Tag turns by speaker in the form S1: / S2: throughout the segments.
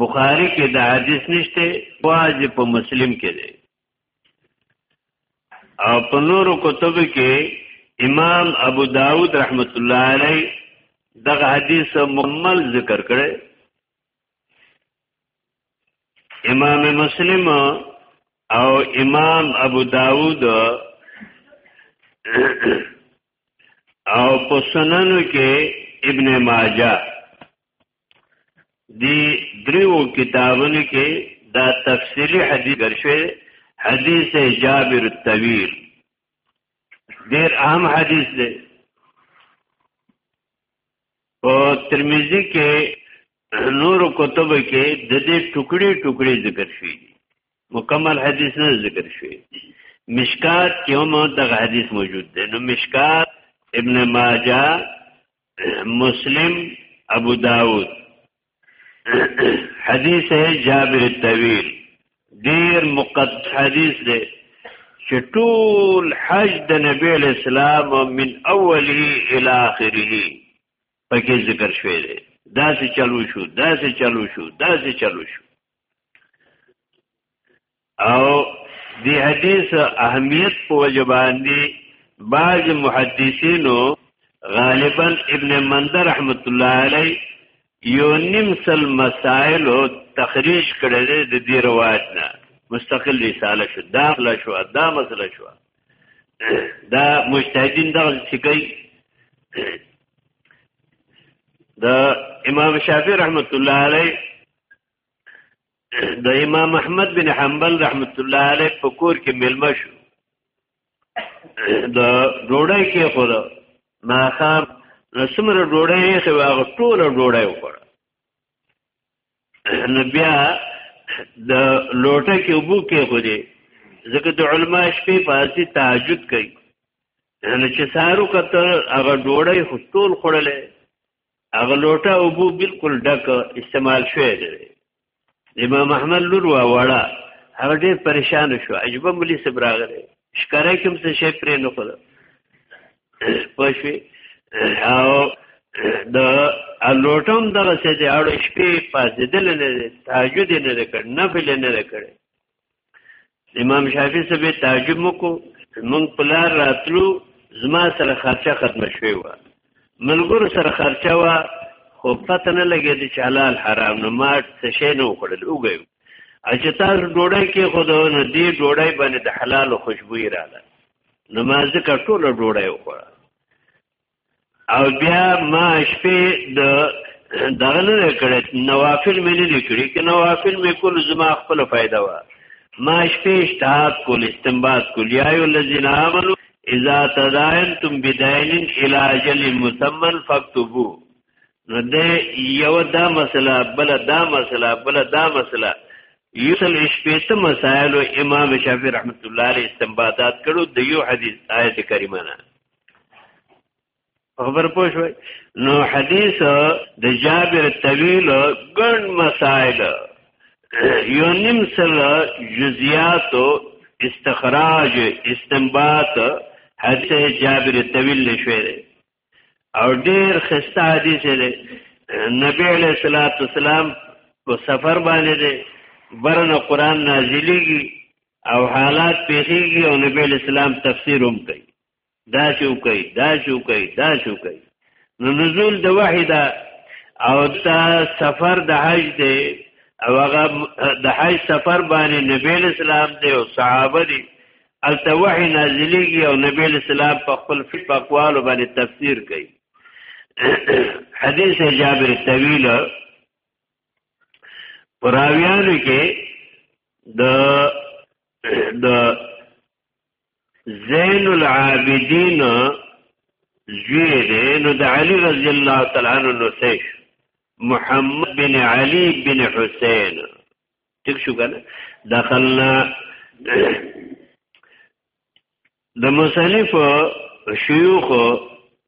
S1: بخاری کې دا حدیث نشته واج په مسلم کې دی او په نورو کتب کې امام ابو داود رحمت الله علیه دغه حدیث مکمل ذکر کړي امام مسلم او امام ابو داود او په سننو کې ابن ماجه دی دریو کتابونو کې دا تفصیلی حدیث درشوی حدیث جابر الطویل ډیر اهم حدیث دی او ترمذی کې نور کتب کې د دې ټوکړي ټوکړي ذکر شوی مکمل حدیث نه ذکر شوی مشکات کې هم دغه حدیث موجود دی نو مشکات ابن ماجه مسلم ابو داود حدیث ہے جابر الطویل دیر مقدس حدیث دے چې ټول حج د نبی اسلام من اوله الی اخره پکې ذکر شوی دی دا څه چلو شو دا څه چلو شو دا څه چلو شو او دی حدیث اهمیت په وجباندی بعض محدثینو غالبا ابن مندر رحمت الله علی یو نیم سل مسائل تخریج کړی دی د دې روایت نه مستقل رساله شو داخله شو دا مسله شو دا مجتهدین دغه څه کوي د امام شافعي رحمت الله علی د امام احمد بن حنبل رحمت الله علیه په کور کې ملما شو د ډوړی کې خو دا ماخام رسمر ډوړی یې خو هغه ټول ډوړی وکړ نو بیا د لوټه کې وبو کې خو دې ځکه د علما شپې پاسي تهجد کوي نو چې سارو کتل هغه ډوړی خو ټول خړلې هغه لوټه او بو بالکل ډک استعمال شوی دی امام احمد لور وا وړه هغه ډیر پریشان شو عجبه ملي سبراغره شکرای کوم څه شي پرې نه خور پښوی او د لوټم دغه څه دی اړ شپې پاتې دل نه تهجد نه کړ نفل نه کړ امام شافعي څه به تعجب وکړو مونږ پلار راتلو زما سره خرچه ختم شوی و ملګرو سره خرچه و خو پته نه لګېد چې حلال حرام نه ما څه شی نه وخوړل وګیم چې تاسو ډوډۍ کې خو د نه دی ډوډۍ باندې د حلال خوشبوې رااله نو ما ځکه ټوله ډوډۍ وخوړه او بیا ما شپې د دغه نه کړې نوافل مې نه کړې کې نوافل مې کول زما خپل فائدہ و ما شپې اجتهاد کول استنباط کول یا ایو الذین آمنو اذا تداینتم بدین الی اجل مسمى فاكتبوا نو دې یو دا مسله بل دا مسله بل دا مسله یوسل شپېته مسائل امام شافعی رحمت الله علیه استنباطات کړو د یو حدیث آیت کریمه نه خبر پوه شوي نو حدیث د جابر طویل ګڼ مسائل یو نیم سره جزئیات استخراج استنباط حدیث جابر طویل نشوي او ډیر خسته حدیث دی نبی علیہ الصلوۃ والسلام په سفر باندې دی برنه قران نازلېږي او حالات پیخیږي او نبی علیہ السلام تفسیر هم کوي دا شو کوي دا شو کوي دا شو کوي نو نزول د وحی دا او تا سفر د حج دی او هغه د حج سفر باندې نبی اسلام دی او صحابه دی الته وحی نازلېږي او نبی اسلام په خپل فقوال باندې تفسیر کوي حدیث جابر طویل پراویانو کې د د زین العابدین زوی دی نو د علی رضی الله تعالی عنہ نو سیش محمد بن علی بن حسین ٹھیک شو کنه دخلنا د مصنف شيوخ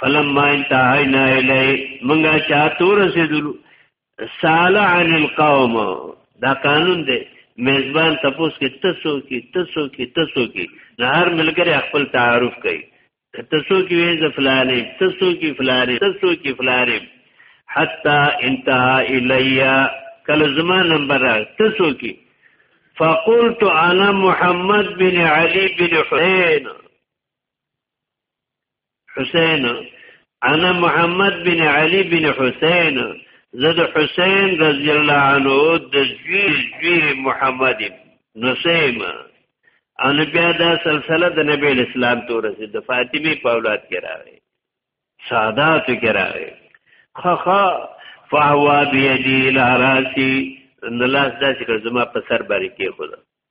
S1: فلما انتهينا الي منګه چا تور رسیدلو سال عن القوم دا قانون دی میزبان تپوس کې تسو کې تسو کې تسو کې نه هر ملګری خپل تعارف کوي تسو کې وې ز فلانې تسو کې فلانې تسو کې فلانې حتا انتها الیا کله زما نمبر تسو کې فقلت انا محمد بن علي بن حسين حسین انا محمد بن علی بن حسین زد حسین رضی الله عنه د زوی زوی محمد نسیم ان بیا دا سلسله د نبی اسلام ته رسید د فاطمی په اولاد کې راغی سادات کې راغی خخا فهوا بيدي لاراسي نلاس داسې کړ زما په سر باندې کې خدا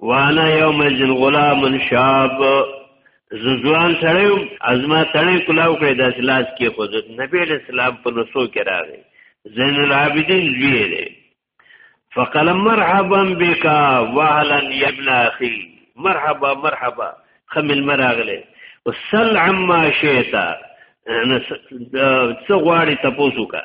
S1: وانا یوم الجن غلام شاب زوان سړیو ازما تړې کلاو کړې د اسلاس کې خود نبی اسلام په نسو کې راغی زین العابدین زوی دی فقال مرحبا بك واهلا يا ابن اخي مرحبا مرحبا خمل مراغله وسل عما شئت څه غواړي تاسو کا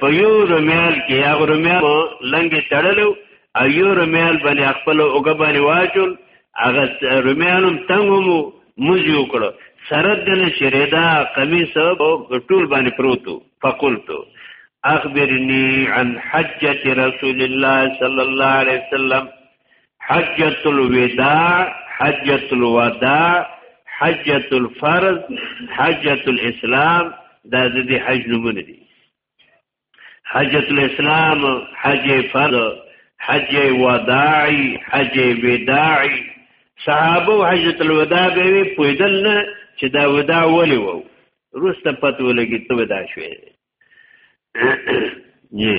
S1: په یو رمیال کې یا رمیال لنګ تړلو او یو رمیال باندې خپل اوګ باندې واچول هغه رمیالم تنګمو مزي وکړو سرد دل شریدا قمیص او ټول باندې پروتو فقلتو اخبرني عن حجه رسول الله صلى الله عليه وسلم حجت الوداع حجت الوداع حجت الفرض حجت الاسلام دا د دې حج نمونه دي حجت الاسلام حج فرض حج وداعي حج وداعي صحابه حجت الوداع به وي پویدل نه چې دا وداع ولې وو روسته پته ولګي ته وداع شوې نه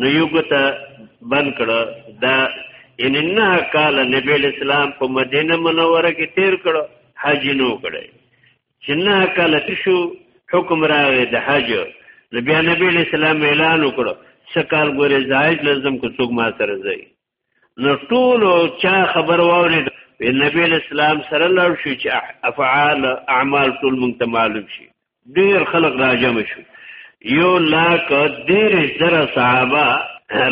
S1: نو یو ګته بند کړه دا ان نه کال نبی اسلام په مدینه منوره کې تیر کړه حج نو کړه چې نه کال تشو حکم راغی د حج نبی نبی اسلام اعلان وکړه سکال ګورې زائد لازم کو څوک ما سره ځي نو ټول چا خبر واورید په نبی اسلام سره لړ شو چې افعال اعمال ټول مونږ ته معلوم شي ډیر خلک راجم شو یو لاک دیر زر صحابه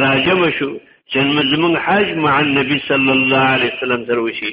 S1: راجم شو چې مزمن حج مع النبي صلی الله علیه وسلم سره وشي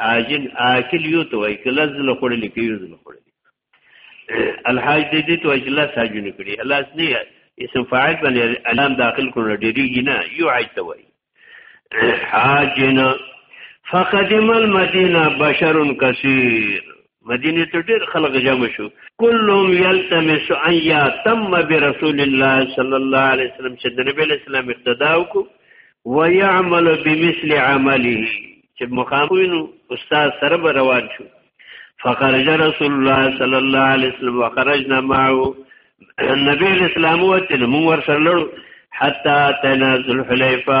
S1: حاجن آکل یو ته وای کله زله خړلې کې یو زله خړلې الحاج دې دې ته وای لاس حاجن کړي لاس نه اسم فاعل باندې الام داخل کړو ډېریږي نه یو حاج ته وای حاجن فقدم المدینه بشر کثیر مدینه ته ډیر خلک جمع شو کلهم یلتمس ان یتم برسول الله صلی الله علیه وسلم چې د نبی اسلام اقتدا وکړو ويعمل بمثل عمله چې مخامینو استاد سره به روان شو فخرج رسول الله صلی الله علیه وسلم وخرجنا معه النبي الاسلام وتن مو ورسره لړو حتا تنازل حلیفه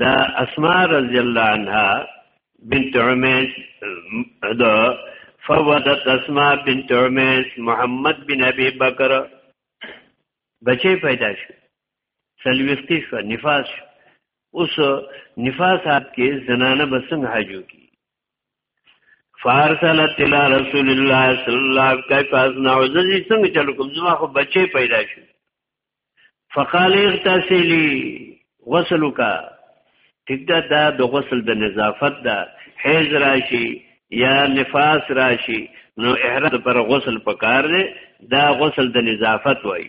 S1: دا اسماء رضی الله عنها بنت عمیس دا فوضت اسماء بنت عمیس محمد بن ابي بکر بچي پیدا شو سلوختی شو نفاس شو اوس نفاس حالت کې زنانه بسنګ حاجو کی فارسلت الى رسول الله صلی الله علیه وسلم کیف اصنع عزیز څنګه چل کوم زما خو بچي پیدا شو فقال اغتسلی غسل وکا ټیک دا دا د غسل د نظافت دا حیز راشي یا نفاس راشي نو احرام پر غسل پکار دی دا غسل د نظافت وای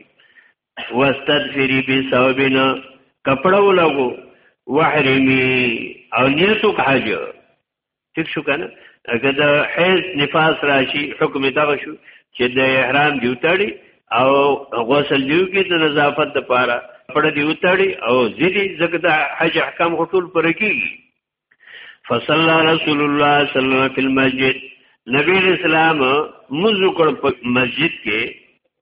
S1: واستدفری بی ثوبنا کپڑا ولګو وحرمی او نیتو حج ټیک شو کنه اګه د حیض نفاس راشي حکم دغه شو چې د احرام دی وتړي او غسل دیو کې د نظافت لپاره پړ دی وتړي او ځدی زګه د حج احکام غټول پر کیږي فصلى رسول الله صلی الله علیه وسلم فی المسجد نبی اسلام منذ کړ په مسجد کې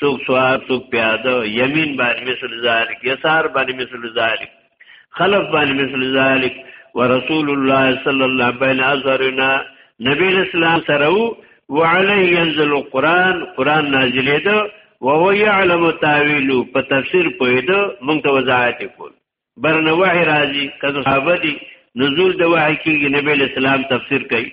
S1: سوک سوار سوک پیاده یمین باندې مثل ذالک یسار باندې مثل ذالک خلف باندې مثل ذالک ورسول الله صلی الله بین اظهرنا نبی اسلام سره وعلی ينزل القران قران نازلې ده او هو يعلم تاویلو په تفسیر پوهیدو مونږ ته وضاحت کول برنه وحی راځي کله صحابه دي نزول د وحی کېږي نبی اسلام تفسیر کوي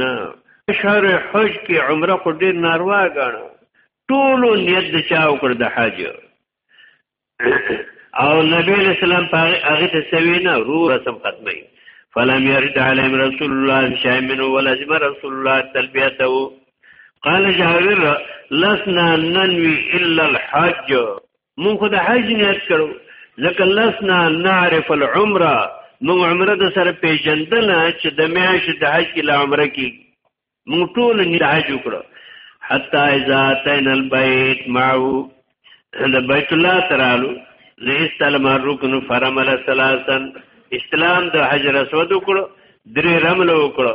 S1: نه شهر حج کې عمره خو ډیر ناروا غاڼه ټول نیت د چا وکړ د حج او نبی اسلام په هغه ته سوي نه رو رسم ختمي فلم يرد عليهم رسول الله شيئا من ولزم رسول الله تلبيته قال جابر لسنا ننوي الا الحج مونږ خو د حج نیت کړو ځکه لسنا نعرف العمره مونږ عمره د سره پیژندنه چې د میاش د حج کې لا عمره کې مونږ ټول نه حج وکړو حتا اذا تین البیت معو د بیت الله ترالو لستلم الركن فرمل ثلاثا اسلام د حجر اسود وکړو درې رمل وکړو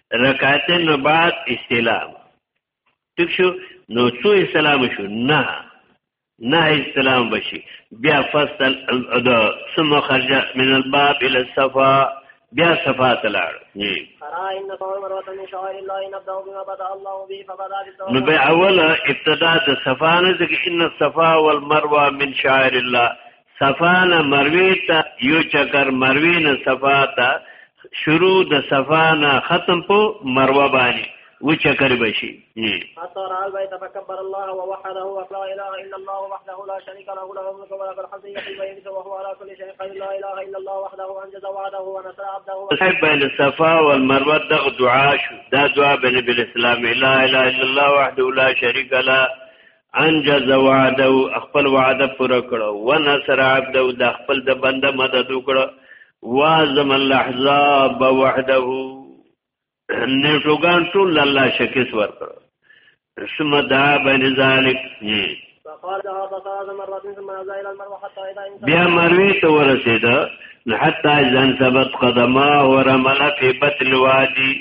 S1: رکعتین نو بعد استلام ټیک شو نو څو استلام شو نه نه استلام بشي بیا فصل ادا ثم خرج من الباب الى الصفا بیا صفا تلار نو به اوله ابتدا د صفا نه ځکه ان الصفا والمروه من شاعر الله صفا نه مروی ته یو چکر مروی نه صفا ته شروع د صفا نه ختم په مروه باندې و چکر بشي
S2: حتى رأى البيت فكبر الله ووحده ولا إله إلا الله وحده لا شريك له له الملك وله الحمد يحيي ويميت وهو على كل شيء قدير لا إله إلا الله وحده أنجز وعده ونصر عبده
S1: صاحب بين الصفا والمروة دغ دعاء شو دا دعاء بين بالإسلام لا إله إلا الله وحده لا شريك له انجز وعده خپل وعده پوره کړو ونصر عبده د خپل د بنده مدد وکړو وازم الاحزاب وحده نیټوګان ټول الله شکیس ورکړو ثم دا بین ذلک بیا مروی ته ورسید حتی ځان ثبت قدمه ورمله فی بطن وادی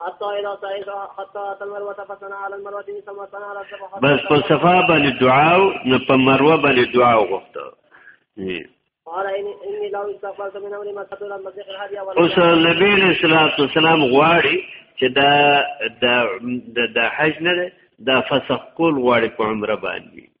S2: حتى إذا سعيت حتى أتى المروة فثنى على المروة ثم ثنى على الصفا
S1: بس په صفا باندې دعا او نه په مروه باندې دعا وغوښته
S2: قال إني لو استقبلت من أمري ما قتل المسيح الهادي
S1: اوس نبی صلی الله علیه وسلم غواړي چې دا د د حج نه ده دا فسخ کول غواړي په عمره باندې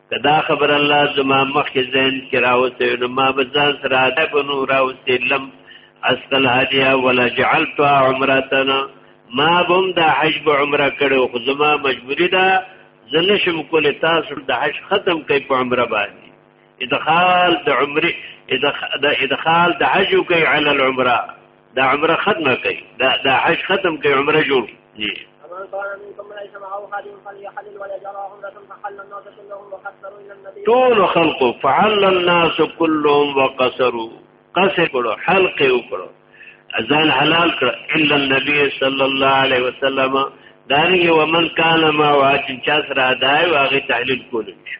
S1: کدا خبر الله زما مخکې ذهن کې راوته نو ما به ځان سره اده بنو راوته لم اسقل هدیا ولا جعلت عمرتنا ما بم دا حج به عمره کړو خو زما مجبوری ده زنه شم کول تاسو د حج ختم کوي په عمره باندې ادخال د عمره ادخال د حج کوي علی العمره دا عمره ختمه کوي دا دا حج ختم کوي عمره جوړ
S2: جی
S1: ټول خلق فعل الناس كلهم وقصروا قصر کړو حلق وکړو ازان حلال کړ الا النبي صلى الله عليه وسلم دانګي ومن کان ما واجب چا سره دای واغه تحلیل کول شي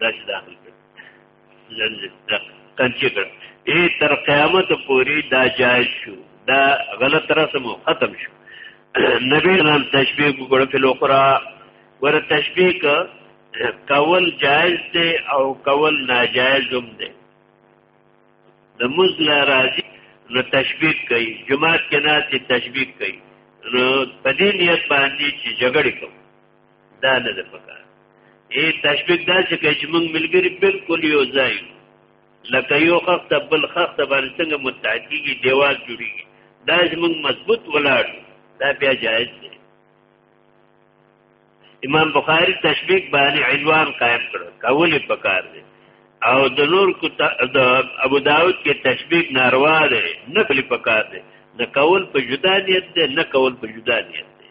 S1: دا چې داخل کړ لنځه دا کنچه کړ ای تر قیامت پوری دا جایز شو دا غلط رسم ختم شو نبی نام تشبیه وکړه په لوخرا ور تشبیه کول جایز دی او کول ناجایز هم دی د مزل راځي نو تشبیه کوي جماعت کې ناس تشبیه کوي نو په دې نیت باندې چې جګړه کوي دا نه ده پکار ای تشبیه دا چې کوي چې موږ ملګری بالکل یو ځای لکه یو خخت بل خخت باندې څنګه متحدیږي دیوال جوړیږي دا چې موږ مضبوط ولاړ دا بیا جایز دی امام بخاری تشبیه باندې عنوان قائم کړ کول پکار دی او د نور کو د ابو داود کې تشبیه ناروا دی نقل پکار دی نه کول په جدا نیت دی نه کول په جدا نیت دی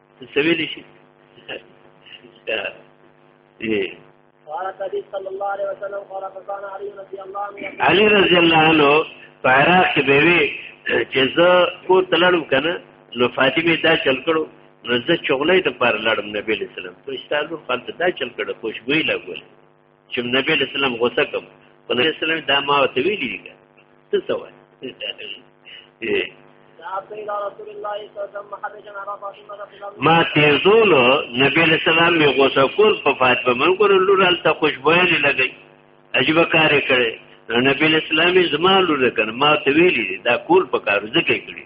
S1: سویل شي
S2: علي
S1: رضی الله عنه په عراق کې به وي چې زه کو تلړم کنه نو فاطمه دا چل کړو نو زه چغلې د پر لړم نبی اسلام په استالو خپل دا چل کړو خوشبوئی لګول چې نبی له سلام غوسه کوم په نبی سلام دا ما ته ویلي دي څه سوال ما تیزولو نبی علیہ السلام می غوسه کول په فاطمه من کول لور الته خوشبوې لګی عجیب کار کړي نبی علیہ السلام زما لور کړ ما ته ویلي دا کول په کار ځکه کړی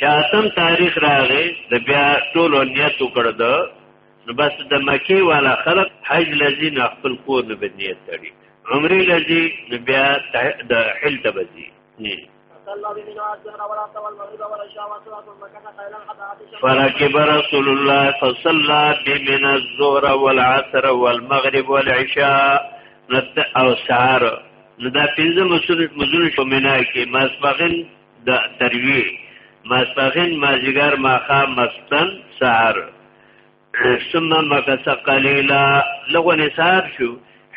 S1: شاتم تاریخ راغی د بیا ټول نیت وکړ د نو بس د مکی والا خلق حج لذي نه خپل کور نه بنیت تړي عمره لذي نو بیا د حل ته بزي نه فركب رسول الله فصلى بمن الظهر والعصر والمغرب والعشاء نت او سهار نو دا پنځه مسونه مزونه شو مینا کې ماسپخین د تروی ماسپخین مازیګر ماخا مستن سهار ثم مکس قلیلا لغو نثار شو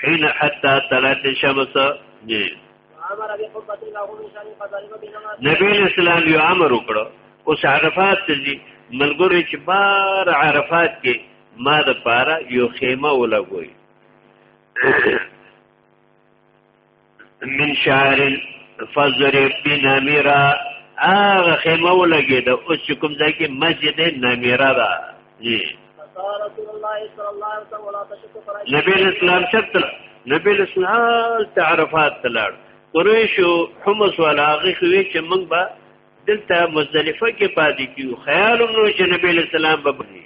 S1: حين حتى طلعت الشمس جی نبی اسلام یو امر وکړو اوس عرفات ته دي ملګری چې بار عرفات کې ما د پاره یو خیمه ولګوي من شعر فضرب بنمیرا هغه خیمه ولګي د اوس چې کوم ځای کې مسجد نمیرا ده جی نبی اسلام شتل نبی اسلام تعرفات تلړ قریشو حمص ولا غخوي چې موږ به دلته مزدلفه کې پاتې کیو خیال نو چې نبی اسلام به بني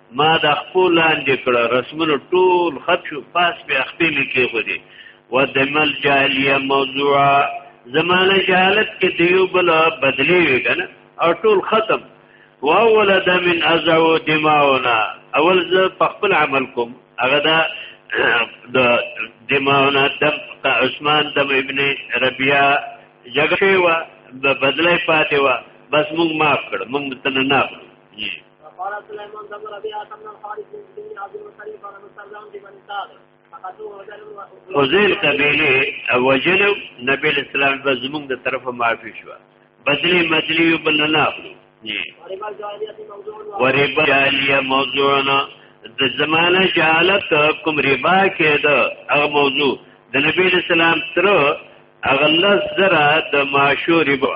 S1: ما د خپل لاندې کړه رسمونو ټول خط شو پاس په خپل کې خو دي و د مل جاهلیه موضوع زمانه جهالت کې دیو بل بدلی وی کنه او ټول ختم واولد من ازو دماؤنا اول ز په خپل عمل کوم هغه دا د دماؤنا دم عثمان دم ابن ربيعه جګړه و بدلې پاتې و بس موږ معاف کړ موږ تنه نه
S2: قال سليمان بن ربيعة بن الحارث بن عبد المطلب بن مسترزان بن سعد
S1: فضیل قبیله وجل نبی اسلام به زمونږ د طرفه معافي شو بدلی مدلی یو بل نه اخلو وربا جالیه موضوعنا د زمانه جالت کوم ربا کې دا هغه موضوع د نبی اسلام تر هغه لس زره د معاشو ربا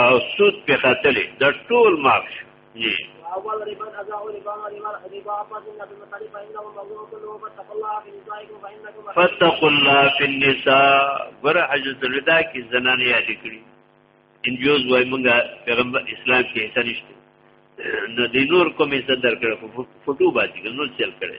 S1: او سود په خاتلې د ټول معاف شو جی
S2: اول ربا اذا ربا ربا ربا عباس بن عبد المطلب فانه موضوع كله فاتقوا الله في نسائكم فانكم
S1: فاتقوا الله في النساء ور حجۃ الوداع کی زنان یاد کړی انجوز وای مونږه پیغمبر اسلام کې حصہ نشته نو د نور کومې صدر کړ فوټو باندې نو چل کړي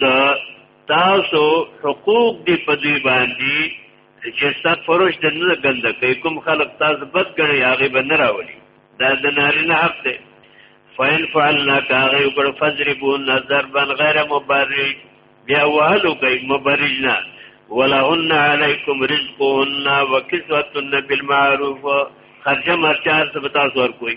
S1: دا تاسو حقوق دی په دوی باندې چې تاسو فروش د نه ګنده کوي کوم خلق تاسو بد ګڼي هغه به نه راولي دا د نارینه حق دی فین فعلنا کاغه وکړ فضربو نظر بن غیر مبرج بیا وهلو کوي مبرج نه ولهن علیکم رزقهن وکسوتن بالمعروف خرجه مرچار سبتا سور کوي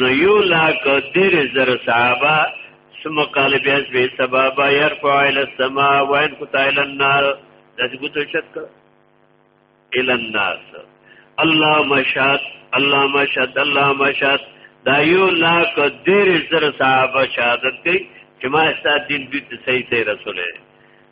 S1: نو یو لاک دیر زر صحابه ثم قال بیاز بی سبابا یرفع الى السماء وین کتا الى النار داسی گوتو شد کر الى الناس الله مشهد الله مشهد الله مشهد دا یو لاک دیر زر صحابه شهادت کئی چې ما استا دین دوی ته صحیح صحیح رسوله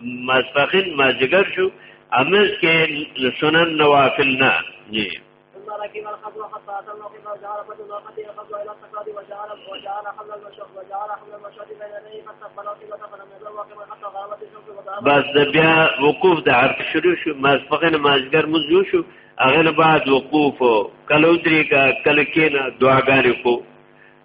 S1: ماسپخین مازیګر شو امز کې سنن نوافل نه جی بس د بیا وقوف د عرب شروع شو ماسپخین مازیګر مزو شو اغل بعد وقوف کلو درې کا کلکینا دعاګانې کو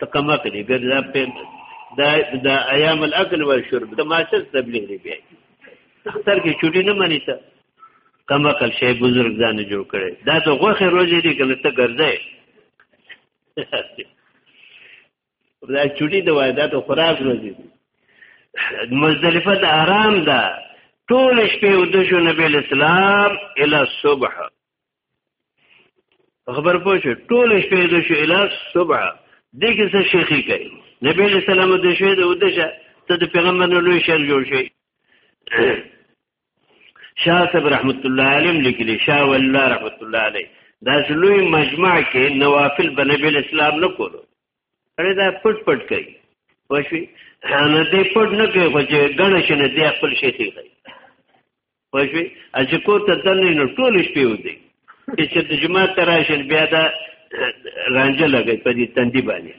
S1: ته کوم اکل ګر دا په دا دا ایام الاکل والشرب دا ما څه تبلیغ دی بیا اختر کې چټي نه منی ته کوم اکل شی بزرګ ځان جوړ کړي دا د غوخه روزي دی کنه ته ګرځي دا چټي د وایدا ته خوراک روزي مزدلفه د آرام ده ټول شپې ودشو نبی اسلام الی صبح خبر پوه شو ټول شپې د شو اله صبح دې کې څه شيخي کوي نبی له سلام د شوې د ودشه ته د پیغمبر نو لوی شر جوړ شي شاه صاحب رحمت الله علیه لیکلی شاه والله رحمت الله علیه دا لوی مجمع کې نوافل بنبی اسلام نه کولو اړه دا پټ پټ کوي وشي نه دې پټ نه کوي خو چې ګڼ شنه دې خپل شي کوي پوه شوې چې کور ته دننه نو ټول شپې ودی چې د جمعه ته راشي بیا دا رانجه لګي په دې تندي باندې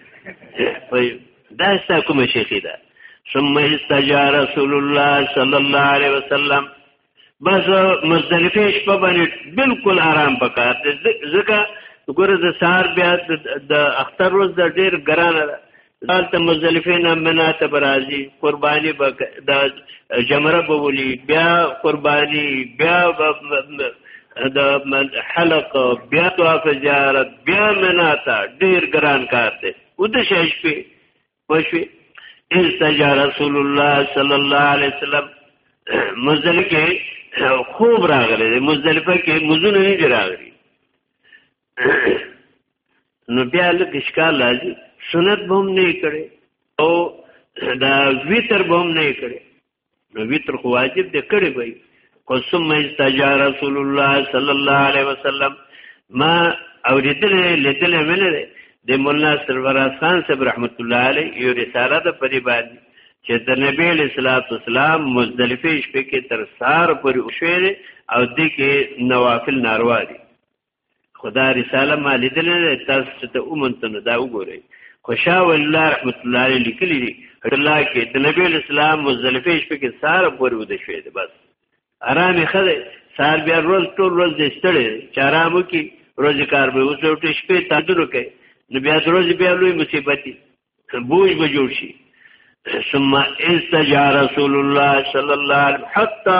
S1: دا ستا کومه شیخي ده ثم استجار رسول الله صلی الله علیه وسلم بس مزدلفه شپه باندې بالکل آرام پکار ځکه ګوره د سار بیا د اختر روز د ډیر ګران دالته مزلفین امنا ته برازي قرباني به د جمره به ولي بیا قرباني بیا د حلق بیا طواف زیارت بیا منا ته ډیر ګران کار دی او د شش په پښوی استجا رسول الله صلی الله علیه وسلم مزلفه خوب راغله مزلفه کې مزونه نه راغلي نو بیا لږ اشکال راځي سنت به هم نه کړي او دا ویتر به هم نه کړي نو ویتر خو واجب دی کړي به خو ثم استجار رسول الله صلی الله علیه وسلم ما اوریدل لیدل منه د مولا سرور خان صاحب رحمت الله علیه یو رساله ده په دې باندې چې د نبی علیہ الصلوۃ والسلام مزدلفه شپې کې تر سار پر اوشوي او د کې نوافل ناروا دي خدا رساله ما لیدل نه تاسو چې ته اومنتنه دا وګورئ خوشا والله رحمت الله علیه لیکلی دی الله کې د نبی اسلام مزلفه شپه کې ساره پورې ود شوې ده بس آرام خده سار بیا روز ټول روز دې ستړي چارامو کې روز کار به وسوټې شپې تدلو کوي نو بیا روز بیا لوی مصیبت دی بوج به جوړ شي ثم استجا رسول الله صلی الله علیه حتا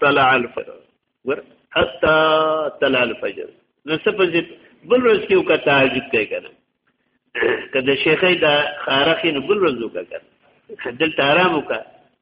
S1: طلع الفجر ور حتا طلع الفجر نو څه په بل ورځ کې وکړه تعجب کوي کنه کله شیخې دا خارخین بل ورځ وکړه دلته آرام وکړه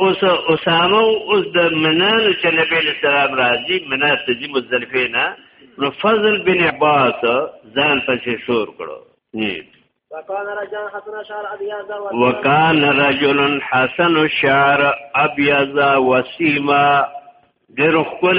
S1: اوس اسامه اوس د منانو چې نبی له سلام راځي منا ته دي مزدلفه نه نو فضل بن عباس ځان پسې شور کړو
S2: وکان رجل حسن شعر ابيض
S1: وکان رجل حسن شعر ابيض وسيما ډېر خپل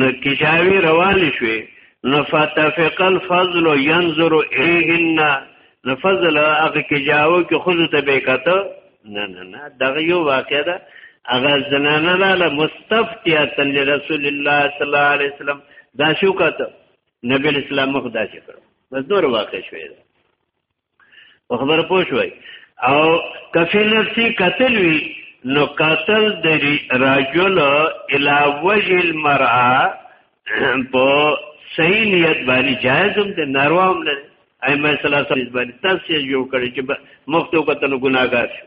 S1: نو کجاوی روان شوي نو فتفق الفضل ينظر ايهن نو فضل هغه کجاو کې خود ته به کته نه نه نه دغه یو واقع ده هغه زنانه لاله مستفتیا تل رسول الله صلی الله علیه وسلم دا شو کته نبی اسلام مخ دا چې کړو بس نور واقع شوې ده په خبره پوه شوي او کفی نفسی قتل وی نو قتل د رجل الی وجه المرأه په صحیح نیت باندې جایز هم دی ناروا هم نه دی ائمه ثلاثه باندې تاسو یې جوړ کړی چې مخته قتل ګناګار شو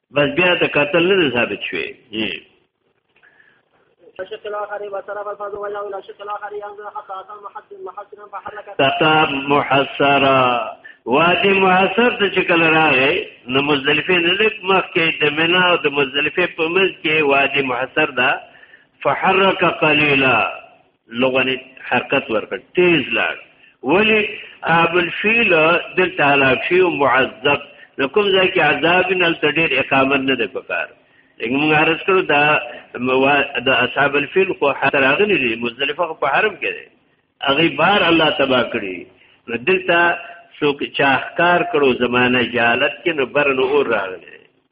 S1: بس بیا ته قتل نه ثابت شوی تتا محسرا وادي محسر ته چې کله راغی نو مزدلفه نه لک مخ کې د منا او د مزدلفه په منځ کې وادي محسر دا فحرك قليلا لغونی حرکت ورکړ تیز لاړ ولی ابل فیل دل تعالی فی معذب نو کوم ځای کې عذاب نه تل ډیر اقامت نه دی پکار لکه موږ عرض کړو دا د اصحاب الفیل خو حتر اغلی دی مزدلفه په حرم کې دی اغي بار الله تبا کړی نو دلته څوک چاهکار کړو زمانه جالت کې نو برن اور راغلی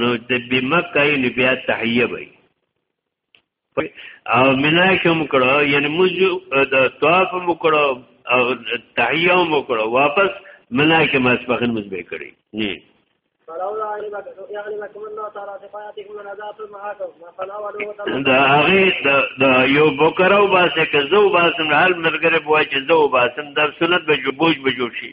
S1: نو د بمکه یې بیا تحیه وي او منا شم کړه یعنی موږ د طواف مو کړه او تحیه مو کړه واپس منا کې ما سپخن موږ به کړی
S2: نه
S1: دا هغه د یو بوکر او باسه که زو باسم هر مرګره بوای چې زو باسم در سنت به جوج به جوړ شي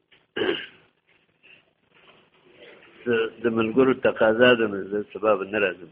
S1: د ملګرو تقاضا ده نو زه سبب نه راځم